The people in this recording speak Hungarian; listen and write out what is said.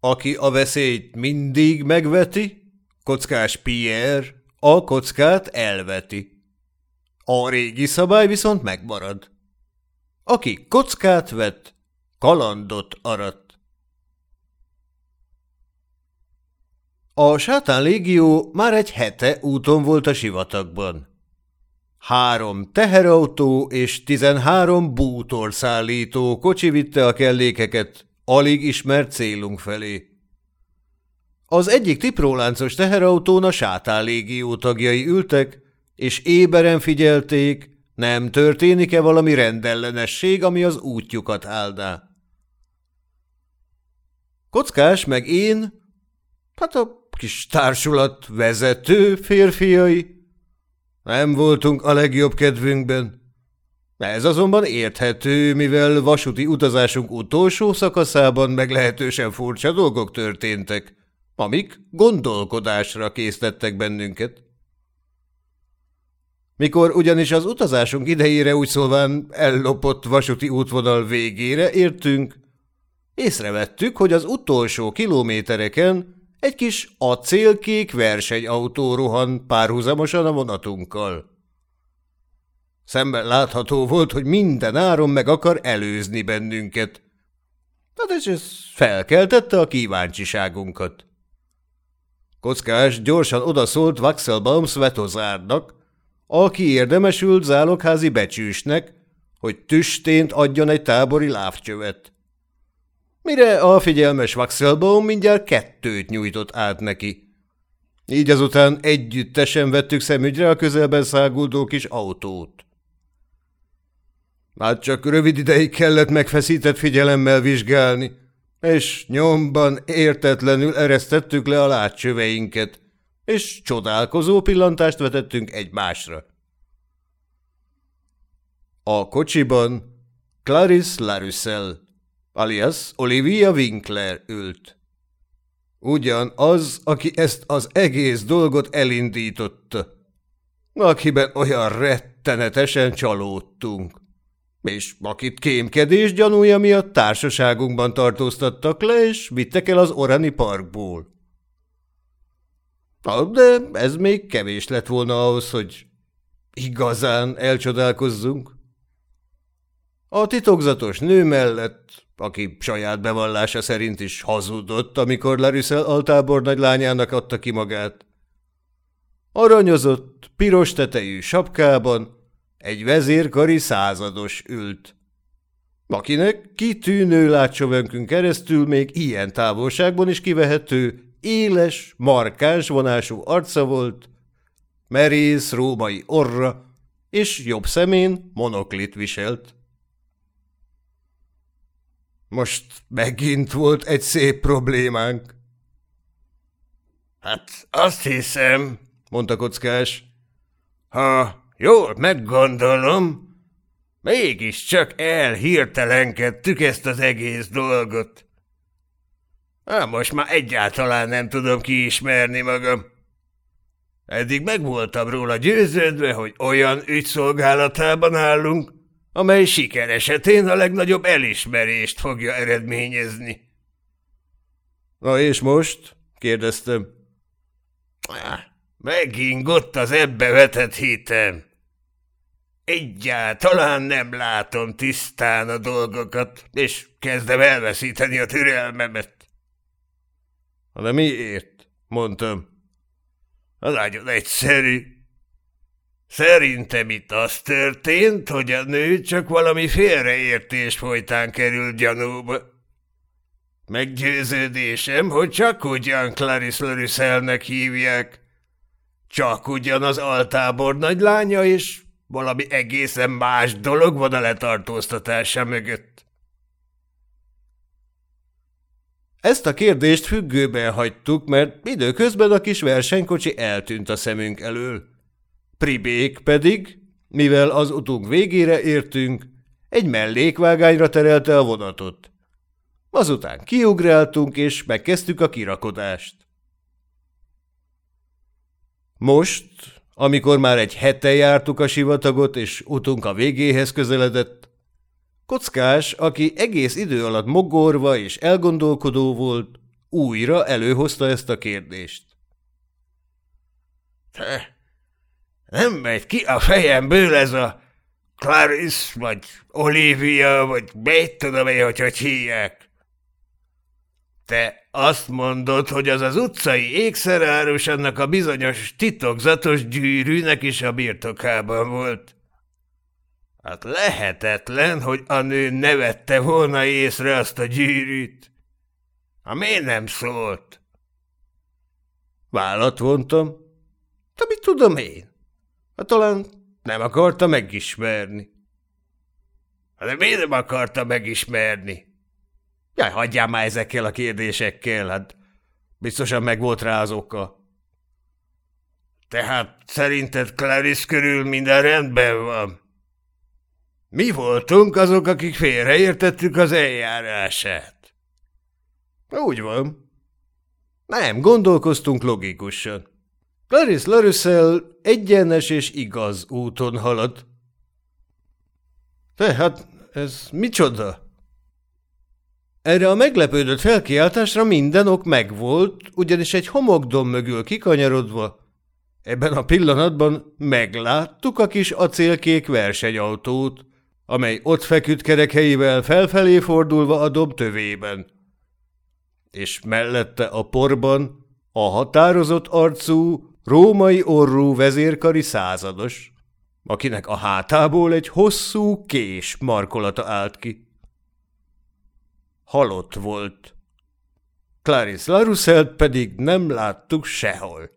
Aki a veszélyt mindig megveti, kockás Pierre, a kockát elveti. A régi szabály viszont megmarad. Aki kockát vet, kalandot arat. A sátán légió már egy hete úton volt a sivatagban. Három teherautó és tizenhárom bútorszállító kocsi vitte a kellékeket alig ismert célunk felé. Az egyik tipróláncos teherautón a sátán légió tagjai ültek, és éberen figyelték, nem történik-e valami rendellenesség, ami az útjukat áldá. Kockás meg én, hát a kis társulat vezető férfiai, nem voltunk a legjobb kedvünkben. Ez azonban érthető, mivel vasúti utazásunk utolsó szakaszában meglehetősen furcsa dolgok történtek, amik gondolkodásra készítettek bennünket. Mikor ugyanis az utazásunk idejére úgy szólván ellopott vasúti útvonal végére értünk, észrevettük, hogy az utolsó kilométereken egy kis acélkék versenyautó rohan párhuzamosan a vonatunkkal. Szemben látható volt, hogy minden áron meg akar előzni bennünket. Hát és ez felkeltette a kíváncsiságunkat. Kockás gyorsan odaszólt Waxelbaum Svetozárnak, aki érdemesült zálogházi becsűsnek, hogy tüstént adjon egy tábori lávcsövet. Mire a figyelmes Waxelbaum mindjárt kettőt nyújtott át neki. Így azután együttesen vettük szemügyre a közelben száguldó kis autót. Hát csak rövid ideig kellett megfeszített figyelemmel vizsgálni, és nyomban értetlenül eresztettük le a látcsöveinket, és csodálkozó pillantást vetettünk egymásra. A kocsiban Clarice Larussell, alias Olivia Winkler ült. Ugyan az, aki ezt az egész dolgot elindította, akiben olyan rettenetesen csalódtunk és akit kémkedés gyanúja miatt társaságunkban tartóztattak le, és vittek el az Orani parkból. Na, de ez még kevés lett volna ahhoz, hogy igazán elcsodálkozzunk. A titokzatos nő mellett, aki saját bevallása szerint is hazudott, amikor Larissel altábor nagy lányának adta ki magát. Aranyozott, piros tetejű sapkában, egy vezérkari százados ült, akinek kitűnő látcsövönkön keresztül még ilyen távolságban is kivehető, éles, markáns vonású arca volt, merész római orra, és jobb szemén monoklit viselt. Most megint volt egy szép problémánk. Hát azt hiszem, mondta kockás, ha Jól meggondolom, mégiscsak elhirtelenkedtük ezt az egész dolgot. Á, most már egyáltalán nem tudom kiismerni magam. Eddig meg voltam róla győződve, hogy olyan ügyszolgálatában állunk, amely siker esetén a legnagyobb elismerést fogja eredményezni. – Na és most? – kérdeztem. – Megingott az ebbe vetett hitem. Egyáltalán nem látom tisztán a dolgokat, és kezdem elveszíteni a türelmemet. De miért? mondtam. Az nagyon egyszerű. Szerintem itt az történt, hogy a nő csak valami félreértés folytán került gyanúba. Meggyőződésem, hogy csak ugyan Clarice Lorusselnek hívják. Csak ugyan az altábor nagylánya, és valami egészen más dolog van a letartóztatása mögött. Ezt a kérdést függőben hagytuk, mert időközben a kis versenykocsi eltűnt a szemünk elől. Pribék pedig, mivel az utunk végére értünk, egy mellékvágányra terelte a vonatot. Azután kiugráltunk, és megkezdtük a kirakodást. Most, amikor már egy hete jártuk a sivatagot, és utunk a végéhez közeledett, Kockás, aki egész idő alatt mogorva és elgondolkodó volt, újra előhozta ezt a kérdést. Te, nem megy ki a fejemből ez a Clarice, vagy Olivia, vagy mit tudom én, hogy hogy hívják. Te azt mondod, hogy az az utcai ékszerárus annak a bizonyos titokzatos gyűrűnek is a birtokában volt. Hát lehetetlen, hogy a nő ne vette volna észre azt a gyűrűt. Ha miért nem szólt? Vállat vontam. De mit tudom én? Hát talán nem akarta megismerni. De miért nem akarta megismerni? Jaj, hagyjál már ezekkel a kérdésekkel, hát biztosan meg volt rá az oka. Tehát szerinted Clarice körül minden rendben van? Mi voltunk azok, akik félreértettük az eljárását. Úgy van. Nem, gondolkoztunk logikusan. Clarice Larussell egyenes és igaz úton halad. Tehát ez micsoda? Erre a meglepődött felkiáltásra minden ok megvolt, ugyanis egy homokdom mögül kikanyarodva, ebben a pillanatban megláttuk a kis acélkék versenyautót, amely ott feküdt kerekhelyével felfelé fordulva a dob tövében. És mellette a porban a határozott arcú, római orrú vezérkari százados, akinek a hátából egy hosszú kés markolata állt ki. Halott volt. Clarice Larussell pedig nem láttuk sehol.